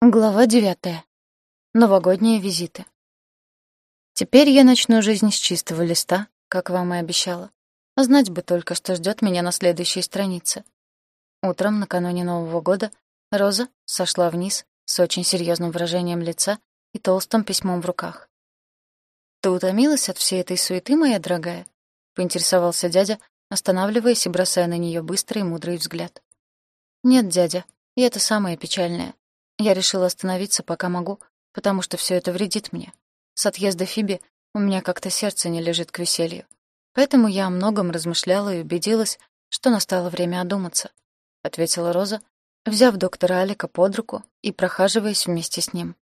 Глава девятая. Новогодние визиты. Теперь я начну жизнь с чистого листа, как вам и обещала. Знать бы только, что ждет меня на следующей странице. Утром, накануне Нового года, Роза сошла вниз с очень серьезным выражением лица и толстым письмом в руках. «Ты утомилась от всей этой суеты, моя дорогая?» — поинтересовался дядя, останавливаясь и бросая на нее быстрый и мудрый взгляд. «Нет, дядя, и это самое печальное. Я решила остановиться, пока могу, потому что все это вредит мне. С отъезда Фиби у меня как-то сердце не лежит к веселью. Поэтому я о многом размышляла и убедилась, что настало время одуматься, — ответила Роза, взяв доктора Алика под руку и прохаживаясь вместе с ним.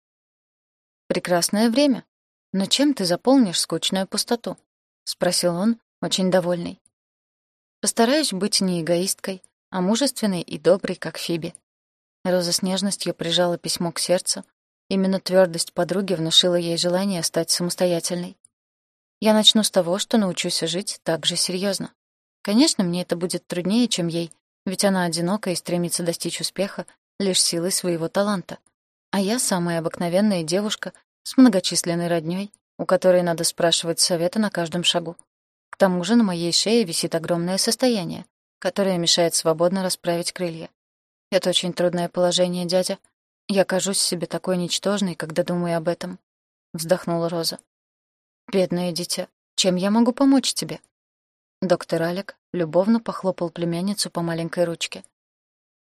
«Прекрасное время. Но чем ты заполнишь скучную пустоту?» — спросил он, очень довольный. «Постараюсь быть не эгоисткой, а мужественной и доброй, как Фиби», Роза с нежностью прижала письмо к сердцу. Именно твердость подруги внушила ей желание стать самостоятельной. Я начну с того, что научусь жить так же серьезно. Конечно, мне это будет труднее, чем ей, ведь она одинока и стремится достичь успеха лишь силой своего таланта. А я самая обыкновенная девушка с многочисленной роднёй, у которой надо спрашивать совета на каждом шагу. К тому же на моей шее висит огромное состояние, которое мешает свободно расправить крылья. Это очень трудное положение, дядя. Я кажусь себе такой ничтожной, когда думаю об этом. Вздохнула Роза. Бедное дитя, чем я могу помочь тебе? Доктор Алек любовно похлопал племянницу по маленькой ручке.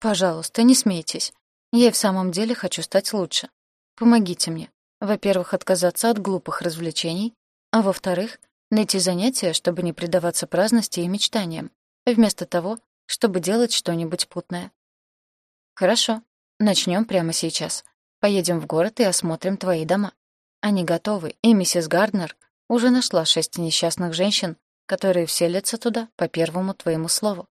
Пожалуйста, не смейтесь. Я и в самом деле хочу стать лучше. Помогите мне. Во-первых, отказаться от глупых развлечений, а во-вторых, найти занятия, чтобы не предаваться праздности и мечтаниям, вместо того, чтобы делать что-нибудь путное. Хорошо. Начнем прямо сейчас. Поедем в город и осмотрим твои дома. Они готовы, и миссис Гарднер уже нашла шесть несчастных женщин, которые вселятся туда по первому твоему слову.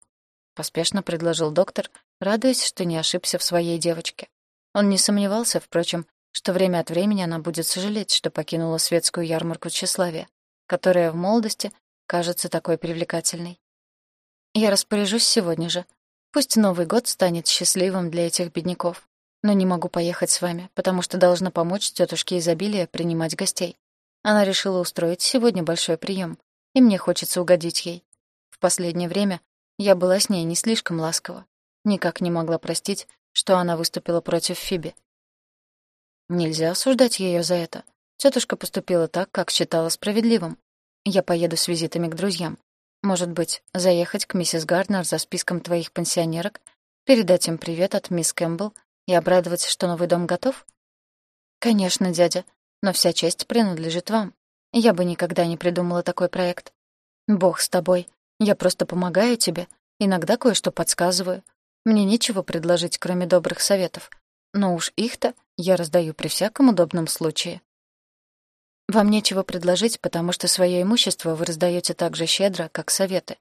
Поспешно предложил доктор, радуясь, что не ошибся в своей девочке. Он не сомневался, впрочем, что время от времени она будет сожалеть, что покинула светскую ярмарку тщеславия, которая в молодости кажется такой привлекательной. «Я распоряжусь сегодня же», Пусть Новый год станет счастливым для этих бедняков. Но не могу поехать с вами, потому что должна помочь тетушке изобилия принимать гостей. Она решила устроить сегодня большой прием, и мне хочется угодить ей. В последнее время я была с ней не слишком ласкова. Никак не могла простить, что она выступила против Фиби. Нельзя осуждать ее за это. Тетушка поступила так, как считала справедливым. Я поеду с визитами к друзьям. Может быть, заехать к миссис Гарднер за списком твоих пенсионерок, передать им привет от мисс Кэмпбелл и обрадоваться, что новый дом готов? Конечно, дядя, но вся честь принадлежит вам. Я бы никогда не придумала такой проект. Бог с тобой. Я просто помогаю тебе, иногда кое-что подсказываю. Мне нечего предложить, кроме добрых советов. Но уж их-то я раздаю при всяком удобном случае. Вам нечего предложить, потому что свое имущество вы раздаете так же щедро, как советы.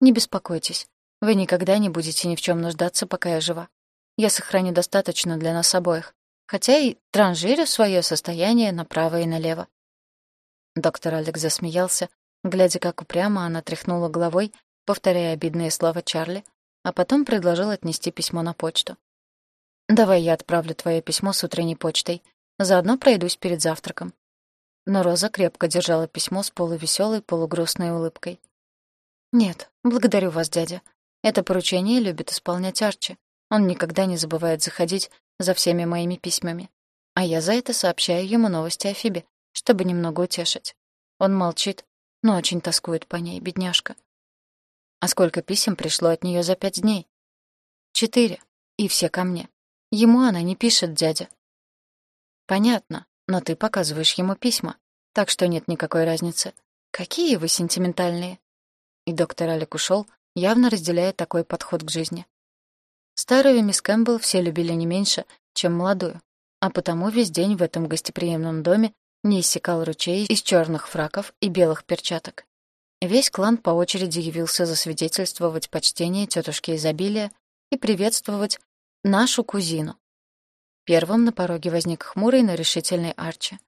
Не беспокойтесь. Вы никогда не будете ни в чем нуждаться, пока я жива. Я сохраню достаточно для нас обоих, хотя и транжирю свое состояние направо и налево. Доктор Алекс засмеялся, глядя, как упрямо она тряхнула головой, повторяя обидные слова Чарли, а потом предложил отнести письмо на почту. «Давай я отправлю твое письмо с утренней почтой. Заодно пройдусь перед завтраком но Роза крепко держала письмо с полувеселой, полугрустной улыбкой. «Нет, благодарю вас, дядя. Это поручение любит исполнять Арчи. Он никогда не забывает заходить за всеми моими письмами. А я за это сообщаю ему новости о Фибе, чтобы немного утешить. Он молчит, но очень тоскует по ней, бедняжка. А сколько писем пришло от нее за пять дней? Четыре. И все ко мне. Ему она не пишет, дядя. Понятно. Но ты показываешь ему письма, так что нет никакой разницы. Какие вы сентиментальные. И доктор Алик ушел, явно разделяя такой подход к жизни. Старую мисс Кэмпбелл все любили не меньше, чем молодую, а потому весь день в этом гостеприимном доме не иссякал ручей из черных фраков и белых перчаток. Весь клан по очереди явился засвидетельствовать почтение тетушки изобилия и приветствовать нашу кузину, Первым на пороге возник хмурый, но решительный Арчи.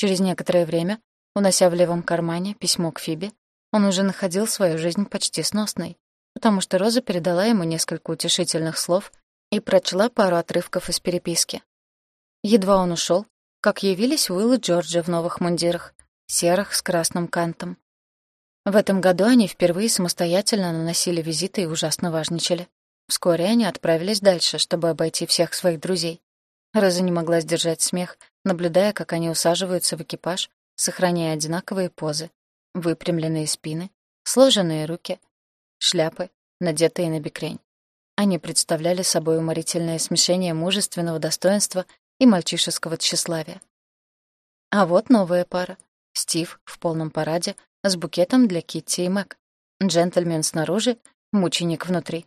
Через некоторое время, унося в левом кармане письмо к Фибе, он уже находил свою жизнь почти сносной, потому что Роза передала ему несколько утешительных слов и прочла пару отрывков из переписки. Едва он ушел, как явились Уилл и Джорджи в новых мундирах, серых с красным кантом. В этом году они впервые самостоятельно наносили визиты и ужасно важничали. Вскоре они отправились дальше, чтобы обойти всех своих друзей. Роза не могла сдержать смех, наблюдая, как они усаживаются в экипаж, сохраняя одинаковые позы, выпрямленные спины, сложенные руки, шляпы, надетые на бикрень. Они представляли собой уморительное смешение мужественного достоинства и мальчишеского тщеславия. А вот новая пара. Стив в полном параде с букетом для Китти и Мэг. Джентльмен снаружи, мученик внутри.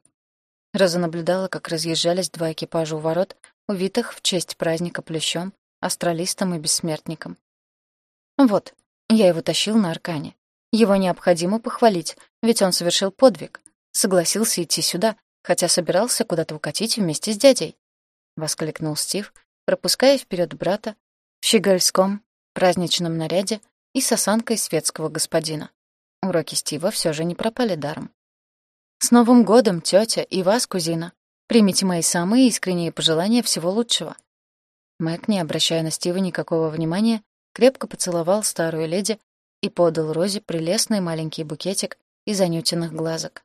Роза наблюдала, как разъезжались два экипажа у ворот, увитых в честь праздника плющом, астралистом и бессмертником. Вот, я его тащил на аркане. Его необходимо похвалить, ведь он совершил подвиг. Согласился идти сюда, хотя собирался куда-то укатить вместе с дядей. Воскликнул Стив, пропуская вперед брата в щегольском праздничном наряде и с осанкой светского господина. Уроки Стива все же не пропали даром. «С Новым годом, тетя, и вас, кузина! Примите мои самые искренние пожелания всего лучшего!» Мэг, не обращая на Стива никакого внимания, крепко поцеловал старую леди и подал Розе прелестный маленький букетик из анютиных глазок.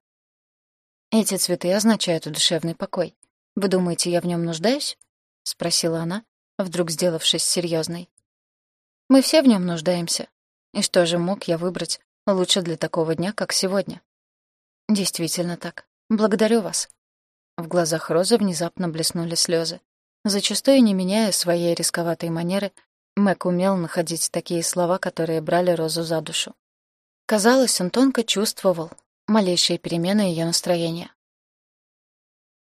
«Эти цветы означают душевный покой. Вы думаете, я в нем нуждаюсь?» — спросила она, вдруг сделавшись серьезной. «Мы все в нем нуждаемся. И что же мог я выбрать лучше для такого дня, как сегодня?» «Действительно так. Благодарю вас». В глазах Розы внезапно блеснули слезы. Зачастую, не меняя своей рисковатой манеры, Мэг умел находить такие слова, которые брали Розу за душу. Казалось, он тонко чувствовал малейшие перемены ее настроения.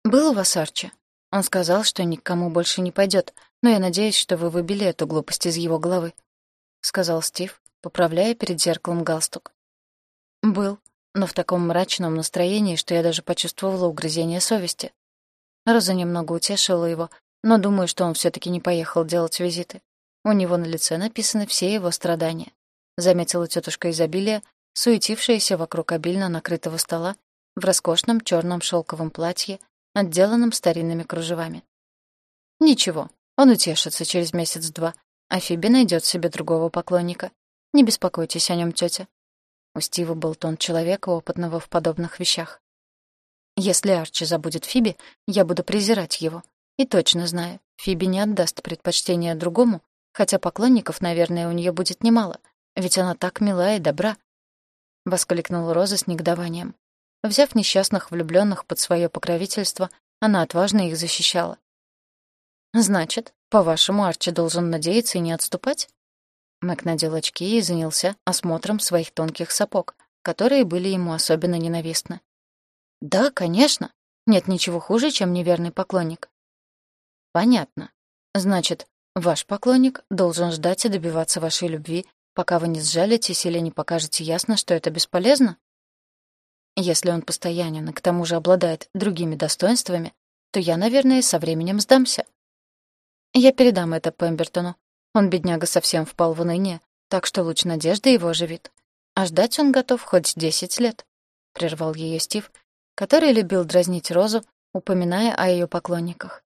«Был у вас Арчи?» Он сказал, что никому больше не пойдет, но я надеюсь, что вы выбили эту глупость из его головы», — сказал Стив, поправляя перед зеркалом галстук. «Был, но в таком мрачном настроении, что я даже почувствовала угрызение совести. Роза немного утешила его, но думаю, что он все таки не поехал делать визиты. У него на лице написаны все его страдания. Заметила тетушка изобилия, суетившаяся вокруг обильно накрытого стола в роскошном черном шелковом платье, отделанном старинными кружевами. Ничего, он утешится через месяц-два, а Фиби найдет себе другого поклонника. Не беспокойтесь о нем, тетя. У Стива был тон человека, опытного в подобных вещах. Если Арчи забудет Фиби, я буду презирать его. И точно знаю, Фиби не отдаст предпочтение другому, хотя поклонников, наверное, у нее будет немало, ведь она так мила и добра. Воскликнула Роза с негодованием. Взяв несчастных влюбленных под свое покровительство, она отважно их защищала. «Значит, по-вашему, Арчи должен надеяться и не отступать?» Мэг надел очки и занялся осмотром своих тонких сапог, которые были ему особенно ненавистны. «Да, конечно. Нет ничего хуже, чем неверный поклонник». «Понятно. Значит, Ваш поклонник должен ждать и добиваться вашей любви, пока вы не сжалитесь или не покажете ясно, что это бесполезно? Если он постоянен и к тому же обладает другими достоинствами, то я, наверное, со временем сдамся. Я передам это Пембертону. Он, бедняга, совсем впал в уныние, так что луч надежды его оживит. А ждать он готов хоть десять лет, — прервал ее Стив, который любил дразнить Розу, упоминая о ее поклонниках.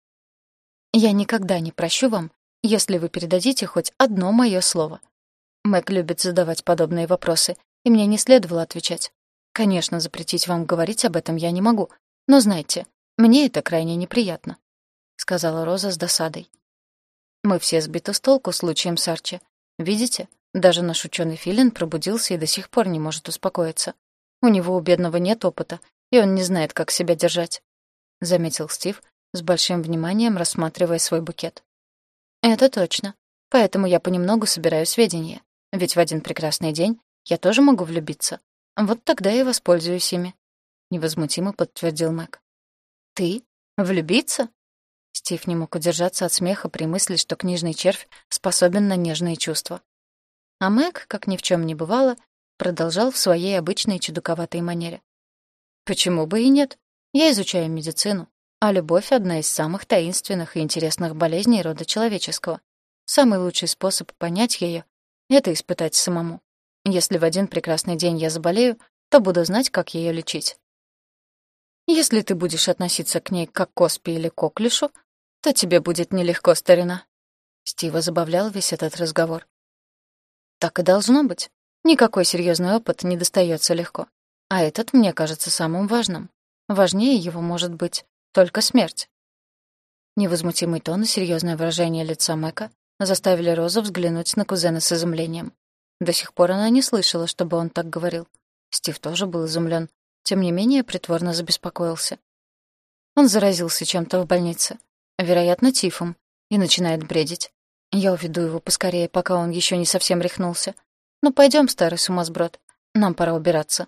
«Я никогда не прощу вам, если вы передадите хоть одно мое слово. Мэг любит задавать подобные вопросы, и мне не следовало отвечать. Конечно, запретить вам говорить об этом я не могу, но знайте, мне это крайне неприятно», — сказала Роза с досадой. «Мы все сбиты с толку случаем с Арчи. Видите, даже наш ученый Филин пробудился и до сих пор не может успокоиться. У него у бедного нет опыта, и он не знает, как себя держать», — заметил Стив, с большим вниманием рассматривая свой букет. Это точно. Поэтому я понемногу собираю сведения. Ведь в один прекрасный день я тоже могу влюбиться. Вот тогда я воспользуюсь ими. Невозмутимо подтвердил Мэг. Ты? Влюбиться? Стив не мог удержаться от смеха при мысли, что книжный червь способен на нежные чувства. А Мэг, как ни в чем не бывало, продолжал в своей обычной чудаковатой манере. «Почему бы и нет? Я изучаю медицину. А любовь — одна из самых таинственных и интересных болезней рода человеческого. Самый лучший способ понять ее — это испытать самому. Если в один прекрасный день я заболею, то буду знать, как ее лечить. Если ты будешь относиться к ней как к оспе или коклюшу, то тебе будет нелегко, старина. Стива забавлял весь этот разговор. Так и должно быть. Никакой серьезный опыт не достается легко. А этот мне кажется самым важным. Важнее его может быть только смерть. Невозмутимый тон и серьезное выражение лица Мэка заставили Розу взглянуть на кузена с изумлением. До сих пор она не слышала, чтобы он так говорил. Стив тоже был изумлен, тем не менее притворно забеспокоился. Он заразился чем-то в больнице, вероятно, тифом, и начинает бредить. Я уведу его поскорее, пока он еще не совсем рехнулся. Ну, пойдем, старый сумасброд, нам пора убираться.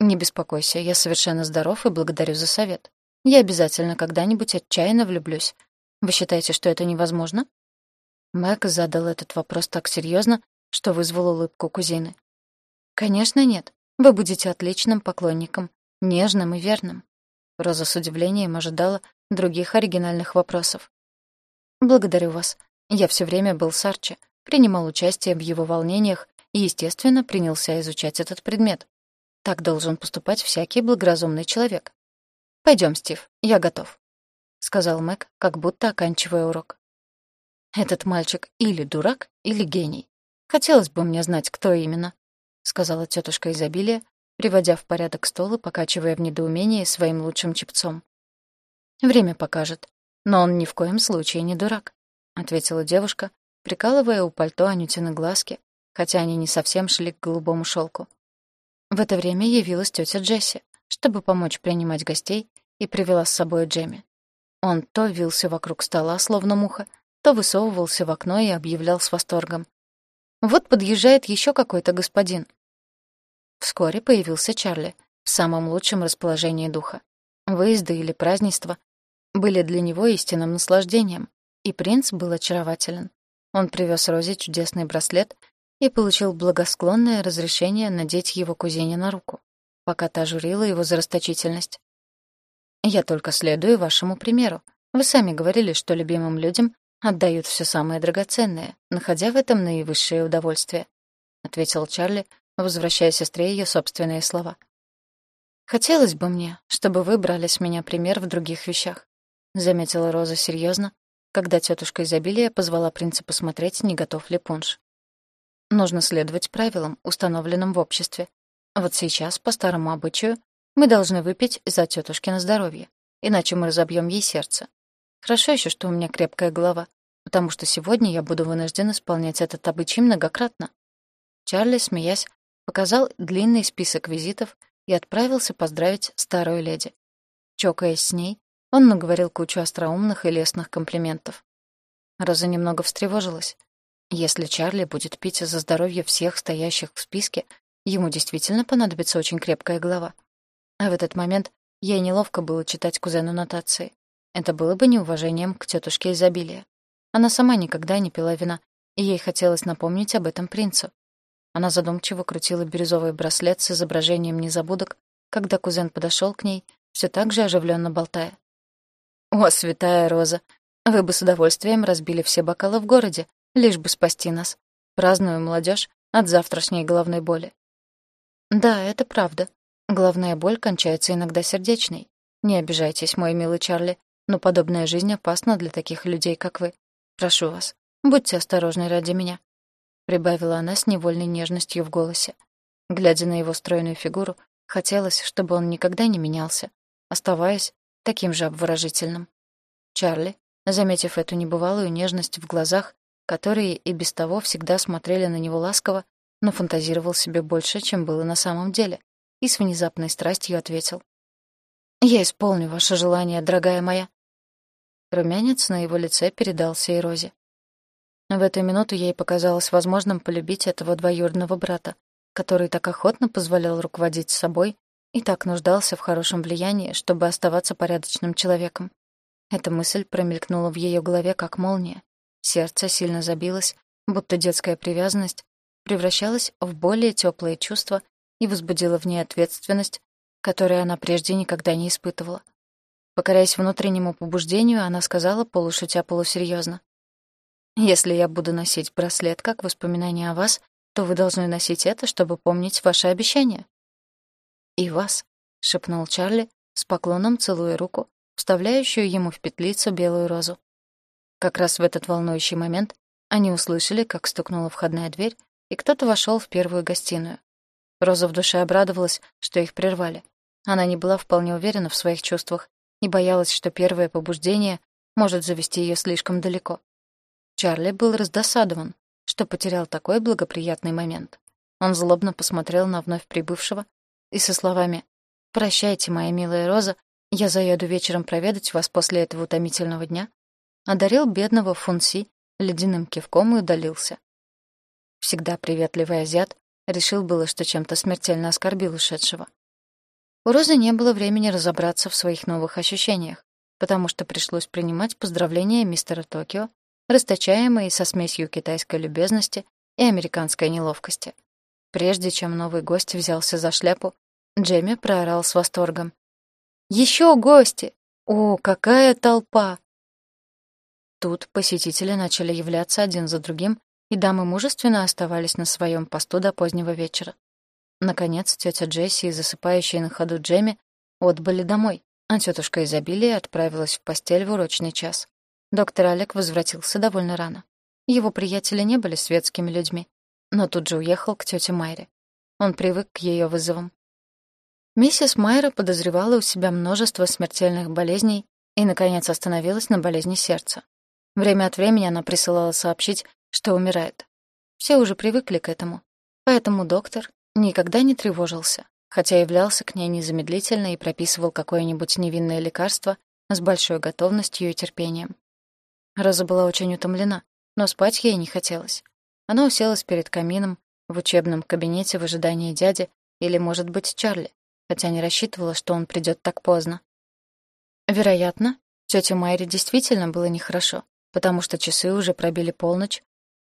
Не беспокойся, я совершенно здоров и благодарю за совет. Я обязательно когда-нибудь отчаянно влюблюсь. Вы считаете, что это невозможно? Мэг задал этот вопрос так серьезно, что вызвал улыбку кузины. Конечно, нет. Вы будете отличным поклонником, нежным и верным. Роза с удивлением ожидала других оригинальных вопросов. «Благодарю вас. Я все время был с Арчи, принимал участие в его волнениях и, естественно, принялся изучать этот предмет. Так должен поступать всякий благоразумный человек. Пойдем, Стив, я готов», — сказал Мэг, как будто оканчивая урок. «Этот мальчик или дурак, или гений. Хотелось бы мне знать, кто именно», — сказала тетушка изобилия, приводя в порядок стол и покачивая в недоумении своим лучшим чепцом. «Время покажет. Но он ни в коем случае не дурак», — ответила девушка, прикалывая у пальто Анютины глазки, хотя они не совсем шли к голубому шелку. В это время явилась тетя Джесси, чтобы помочь принимать гостей, и привела с собой Джемми. Он то вился вокруг стола, словно муха, то высовывался в окно и объявлял с восторгом. «Вот подъезжает еще какой-то господин. Вскоре появился Чарли в самом лучшем расположении духа. Выезды или празднества были для него истинным наслаждением, и принц был очарователен. Он привез Розе чудесный браслет и получил благосклонное разрешение надеть его кузине на руку, пока та журила его за расточительность. «Я только следую вашему примеру. Вы сами говорили, что любимым людям отдают все самое драгоценное, находя в этом наивысшее удовольствие», — ответил Чарли, возвращая сестре ее собственные слова. «Хотелось бы мне, чтобы вы брали с меня пример в других вещах», — заметила Роза серьезно, когда тетушка изобилия позвала принца посмотреть, не готов ли пунш. «Нужно следовать правилам, установленным в обществе. Вот сейчас, по старому обычаю, мы должны выпить за тетушкино здоровье, иначе мы разобьем ей сердце. Хорошо еще, что у меня крепкая голова, потому что сегодня я буду вынужден исполнять этот обычай многократно». Чарли, смеясь, показал длинный список визитов и отправился поздравить старую леди. Чокаясь с ней, он наговорил кучу остроумных и лестных комплиментов. Роза немного встревожилась. Если Чарли будет пить за здоровье всех стоящих в списке, ему действительно понадобится очень крепкая голова. А в этот момент ей неловко было читать кузену нотации. Это было бы неуважением к тетушке изобилия. Она сама никогда не пила вина, и ей хотелось напомнить об этом принцу. Она задумчиво крутила бирюзовый браслет с изображением незабудок, когда кузен подошел к ней, все так же оживленно болтая. «О, святая Роза, вы бы с удовольствием разбили все бокалы в городе, лишь бы спасти нас. Праздную молодежь от завтрашней головной боли». «Да, это правда. Головная боль кончается иногда сердечной. Не обижайтесь, мой милый Чарли, но подобная жизнь опасна для таких людей, как вы. Прошу вас, будьте осторожны ради меня прибавила она с невольной нежностью в голосе. Глядя на его стройную фигуру, хотелось, чтобы он никогда не менялся, оставаясь таким же обворожительным. Чарли, заметив эту небывалую нежность в глазах, которые и без того всегда смотрели на него ласково, но фантазировал себе больше, чем было на самом деле, и с внезапной страстью ответил. «Я исполню ваше желание, дорогая моя». Румянец на его лице передался и Розе. В эту минуту ей показалось возможным полюбить этого двоюродного брата, который так охотно позволял руководить собой и так нуждался в хорошем влиянии, чтобы оставаться порядочным человеком. Эта мысль промелькнула в ее голове как молния. Сердце сильно забилось, будто детская привязанность превращалась в более теплые чувства и возбудила в ней ответственность, которую она прежде никогда не испытывала. Покоряясь внутреннему побуждению, она сказала, полушутя полусерьезно. Если я буду носить браслет как воспоминание о вас, то вы должны носить это, чтобы помнить ваши обещания. «И вас», — шепнул Чарли, с поклоном целуя руку, вставляющую ему в петлицу белую розу. Как раз в этот волнующий момент они услышали, как стукнула входная дверь, и кто-то вошел в первую гостиную. Роза в душе обрадовалась, что их прервали. Она не была вполне уверена в своих чувствах и боялась, что первое побуждение может завести ее слишком далеко. Чарли был раздосадован, что потерял такой благоприятный момент. Он злобно посмотрел на вновь прибывшего и со словами «Прощайте, моя милая Роза, я заеду вечером проведать вас после этого утомительного дня», одарил бедного Фунси ледяным кивком и удалился. Всегда приветливый азиат решил было, что чем-то смертельно оскорбил ушедшего. У Розы не было времени разобраться в своих новых ощущениях, потому что пришлось принимать поздравления мистера Токио, расточаемые со смесью китайской любезности и американской неловкости. Прежде чем новый гость взялся за шляпу, Джемми проорал с восторгом. «Еще гости! О, какая толпа!» Тут посетители начали являться один за другим, и дамы мужественно оставались на своем посту до позднего вечера. Наконец, тетя Джесси и засыпающая на ходу Джемми отбыли домой, а тетушка изобилия отправилась в постель в урочный час. Доктор Алек возвратился довольно рано. Его приятели не были светскими людьми, но тут же уехал к тете Майре. Он привык к ее вызовам. Миссис Майра подозревала у себя множество смертельных болезней и, наконец, остановилась на болезни сердца. Время от времени она присылала сообщить, что умирает. Все уже привыкли к этому, поэтому доктор никогда не тревожился, хотя являлся к ней незамедлительно и прописывал какое-нибудь невинное лекарство с большой готовностью и терпением. Роза была очень утомлена, но спать ей не хотелось. Она уселась перед камином в учебном кабинете в ожидании дяди или, может быть, Чарли, хотя не рассчитывала, что он придет так поздно. Вероятно, тете Майре действительно было нехорошо, потому что часы уже пробили полночь,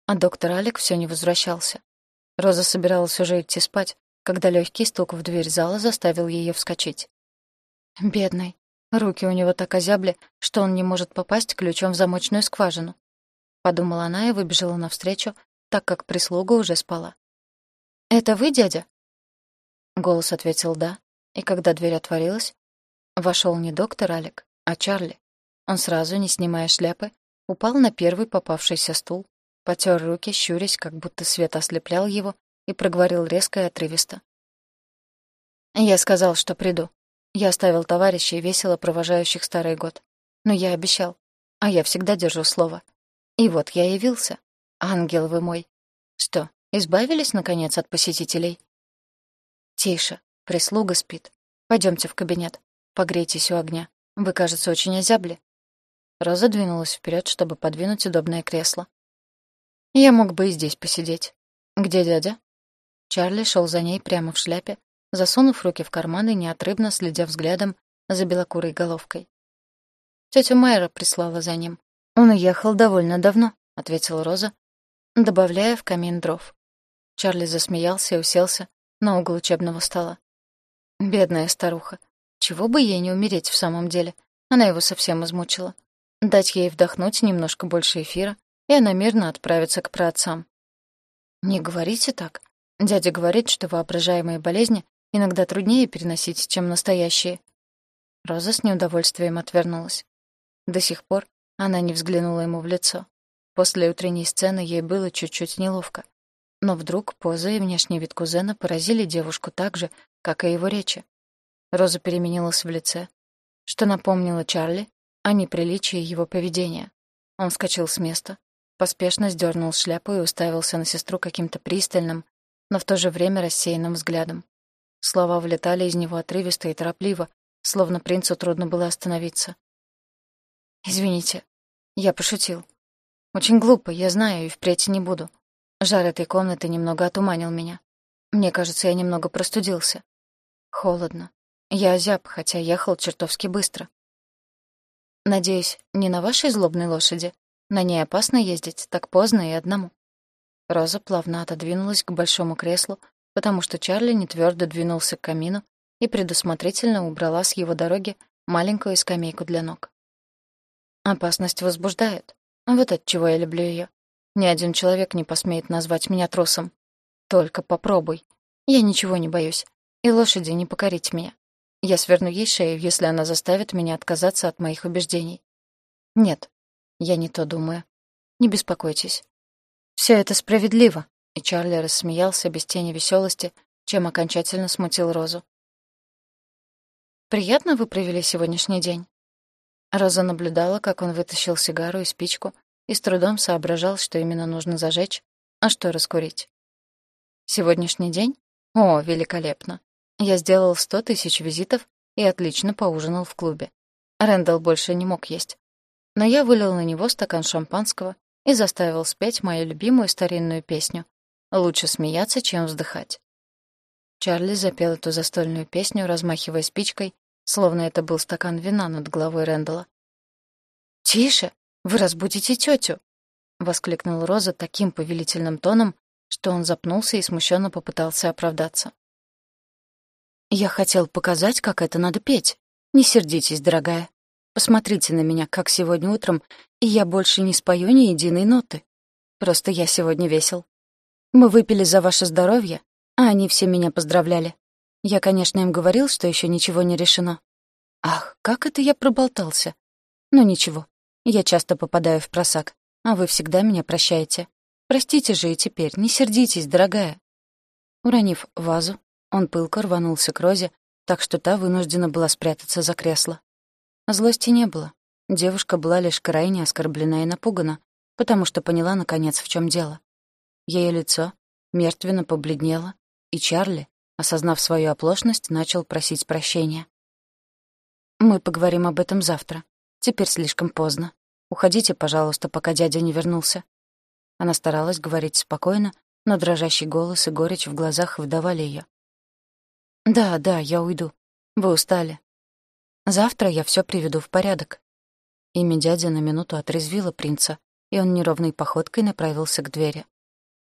а доктор Алек все не возвращался. Роза собиралась уже идти спать, когда легкий стук в дверь зала заставил ее вскочить. Бедный. Руки у него так озябли, что он не может попасть ключом в замочную скважину. Подумала она и выбежала навстречу, так как прислуга уже спала. «Это вы, дядя?» Голос ответил «да», и когда дверь отворилась, вошел не доктор Алек, а Чарли. Он сразу, не снимая шляпы, упал на первый попавшийся стул, потер руки, щурясь, как будто свет ослеплял его, и проговорил резко и отрывисто. «Я сказал, что приду. Я оставил товарищей, весело провожающих старый год. Но я обещал, а я всегда держу слово. И вот я явился. Ангел вы мой. Что, избавились, наконец, от посетителей?» «Тише, прислуга спит. Пойдемте в кабинет. Погрейтесь у огня. Вы, кажется, очень озябли». Роза двинулась вперед, чтобы подвинуть удобное кресло. Я мог бы и здесь посидеть. Где дядя? Чарли шел за ней прямо в шляпе, засунув руки в карманы, неотрывно следя взглядом за белокурой головкой. Тетя Майра прислала за ним. Он уехал довольно давно, ответила Роза, добавляя в камин дров. Чарли засмеялся и уселся на угол учебного стола. Бедная старуха. Чего бы ей не умереть в самом деле? Она его совсем измучила. Дать ей вдохнуть немножко больше эфира, и она мирно отправится к праотцам. «Не говорите так. Дядя говорит, что воображаемые болезни иногда труднее переносить, чем настоящие». Роза с неудовольствием отвернулась. До сих пор она не взглянула ему в лицо. После утренней сцены ей было чуть-чуть неловко. Но вдруг поза и внешний вид кузена поразили девушку так же, как и его речи. Роза переменилась в лице, что напомнило Чарли о неприличии его поведения. Он вскочил с места, поспешно сдернул шляпу и уставился на сестру каким-то пристальным, но в то же время рассеянным взглядом. Слова влетали из него отрывисто и торопливо, словно принцу трудно было остановиться. «Извините, я пошутил. Очень глупо, я знаю, и впредь не буду. Жар этой комнаты немного отуманил меня. Мне кажется, я немного простудился. Холодно. Я озяб, хотя ехал чертовски быстро. Надеюсь, не на вашей злобной лошади?» На ней опасно ездить так поздно и одному. Роза плавно отодвинулась к большому креслу, потому что Чарли нетвёрдо двинулся к камину и предусмотрительно убрала с его дороги маленькую скамейку для ног. Опасность возбуждает. Вот от чего я люблю ее. Ни один человек не посмеет назвать меня трусом. Только попробуй. Я ничего не боюсь. И лошади не покорить меня. Я сверну ей шею, если она заставит меня отказаться от моих убеждений. Нет, Я не то думаю. Не беспокойтесь. Все это справедливо. И Чарли рассмеялся без тени веселости, чем окончательно смутил Розу. «Приятно вы провели сегодняшний день?» Роза наблюдала, как он вытащил сигару и спичку, и с трудом соображал, что именно нужно зажечь, а что раскурить. «Сегодняшний день? О, великолепно! Я сделал сто тысяч визитов и отлично поужинал в клубе. Рэндалл больше не мог есть. Но я вылил на него стакан шампанского и заставил спеть мою любимую старинную песню «Лучше смеяться, чем вздыхать». Чарли запел эту застольную песню, размахивая спичкой, словно это был стакан вина над головой Рэндалла. «Тише! Вы разбудите тетю! воскликнула Роза таким повелительным тоном, что он запнулся и смущенно попытался оправдаться. «Я хотел показать, как это надо петь. Не сердитесь, дорогая. Посмотрите на меня, как сегодня утром, и я больше не спою ни единой ноты. Просто я сегодня весел. Мы выпили за ваше здоровье, а они все меня поздравляли. Я, конечно, им говорил, что еще ничего не решено. Ах, как это я проболтался. Но ничего, я часто попадаю в просак, а вы всегда меня прощаете. Простите же и теперь, не сердитесь, дорогая. Уронив вазу, он пылко рванулся к Розе, так что та вынуждена была спрятаться за кресло. Злости не было. Девушка была лишь крайне оскорблена и напугана, потому что поняла, наконец, в чем дело. Ее лицо мертвенно побледнело, и Чарли, осознав свою оплошность, начал просить прощения. «Мы поговорим об этом завтра. Теперь слишком поздно. Уходите, пожалуйста, пока дядя не вернулся». Она старалась говорить спокойно, но дрожащий голос и горечь в глазах выдавали ее. «Да, да, я уйду. Вы устали. Завтра я все приведу в порядок». Имя дяди на минуту отрезвило принца, и он неровной походкой направился к двери.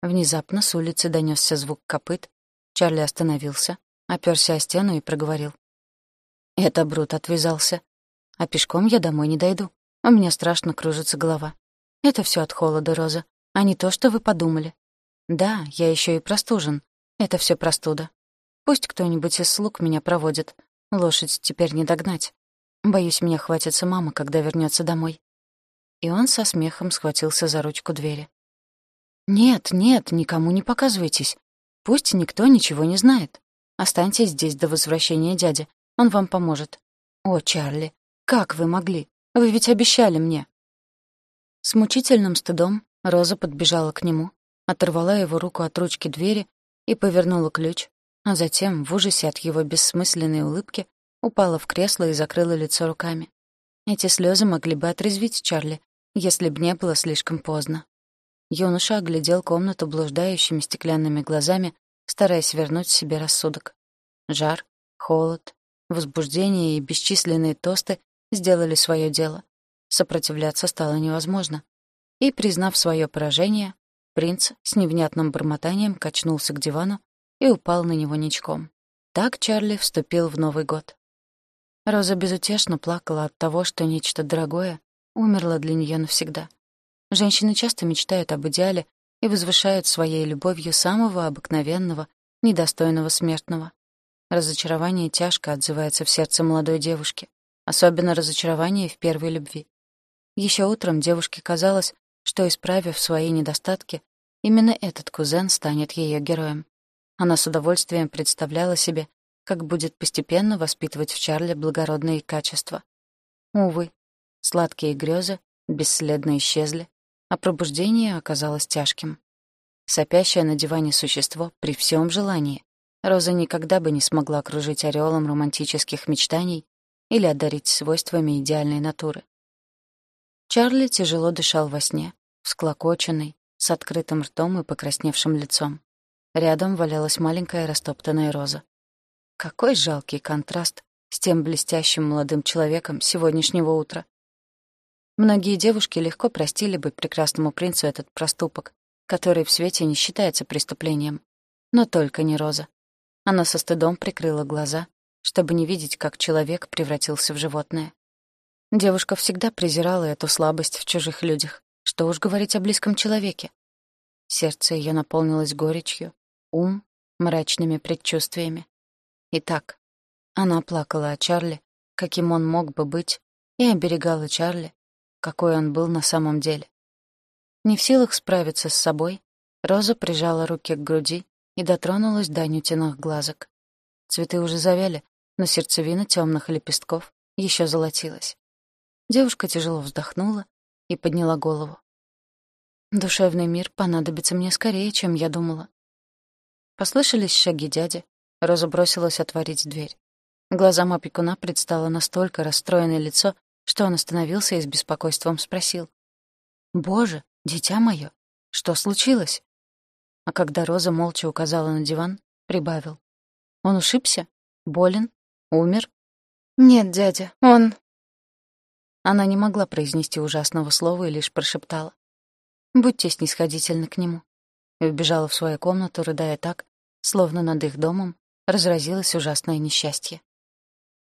Внезапно с улицы донесся звук копыт, Чарли остановился, оперся о стену и проговорил. «Это Брут отвязался. А пешком я домой не дойду. У меня страшно кружится голова. Это все от холода, Роза, а не то, что вы подумали. Да, я еще и простужен. Это все простуда. Пусть кто-нибудь из слуг меня проводит. Лошадь теперь не догнать. Боюсь, меня хватится мама, когда вернется домой». И он со смехом схватился за ручку двери. «Нет, нет, никому не показывайтесь. Пусть никто ничего не знает. Останьтесь здесь до возвращения дяди. Он вам поможет. О, Чарли, как вы могли? Вы ведь обещали мне. С мучительным стыдом Роза подбежала к нему, оторвала его руку от ручки двери и повернула ключ, а затем, в ужасе от его бессмысленной улыбки, упала в кресло и закрыла лицо руками. Эти слезы могли бы отрезвить Чарли, если б не было слишком поздно. Юноша оглядел комнату блуждающими стеклянными глазами, стараясь вернуть себе рассудок. Жар, холод, возбуждение и бесчисленные тосты сделали свое дело. Сопротивляться стало невозможно. И, признав свое поражение, принц с невнятным бормотанием качнулся к дивану и упал на него ничком. Так Чарли вступил в Новый год. Роза безутешно плакала от того, что нечто дорогое умерло для нее навсегда. Женщины часто мечтают об идеале и возвышают своей любовью самого обыкновенного, недостойного смертного. Разочарование тяжко отзывается в сердце молодой девушки, особенно разочарование в первой любви. Еще утром девушке казалось, что, исправив свои недостатки, именно этот кузен станет ее героем. Она с удовольствием представляла себе, как будет постепенно воспитывать в Чарли благородные качества. Увы, сладкие грезы бесследно исчезли, а пробуждение оказалось тяжким. Сопящее на диване существо при всем желании Роза никогда бы не смогла окружить ореолом романтических мечтаний или одарить свойствами идеальной натуры. Чарли тяжело дышал во сне, всклокоченный, с открытым ртом и покрасневшим лицом. Рядом валялась маленькая растоптанная роза. Какой жалкий контраст с тем блестящим молодым человеком сегодняшнего утра. Многие девушки легко простили бы прекрасному принцу этот проступок, который в свете не считается преступлением. Но только не Роза. Она со стыдом прикрыла глаза, чтобы не видеть, как человек превратился в животное. Девушка всегда презирала эту слабость в чужих людях. Что уж говорить о близком человеке. Сердце ее наполнилось горечью, ум — мрачными предчувствиями. Итак, она плакала о Чарли, каким он мог бы быть, и оберегала Чарли, какой он был на самом деле. Не в силах справиться с собой, Роза прижала руки к груди и дотронулась до Анютиных глазок. Цветы уже завяли, но сердцевина темных лепестков еще золотилась. Девушка тяжело вздохнула и подняла голову. «Душевный мир понадобится мне скорее, чем я думала». Послышались шаги дяди. Роза бросилась отворить дверь. Глазам опекуна предстало настолько расстроенное лицо, что он остановился и с беспокойством спросил. «Боже, дитя мое, что случилось?» А когда Роза молча указала на диван, прибавил. «Он ушибся? Болен? Умер?» «Нет, дядя, он...» Она не могла произнести ужасного слова и лишь прошептала. «Будьте снисходительны к нему». И убежала в свою комнату, рыдая так, словно над их домом разразилось ужасное несчастье.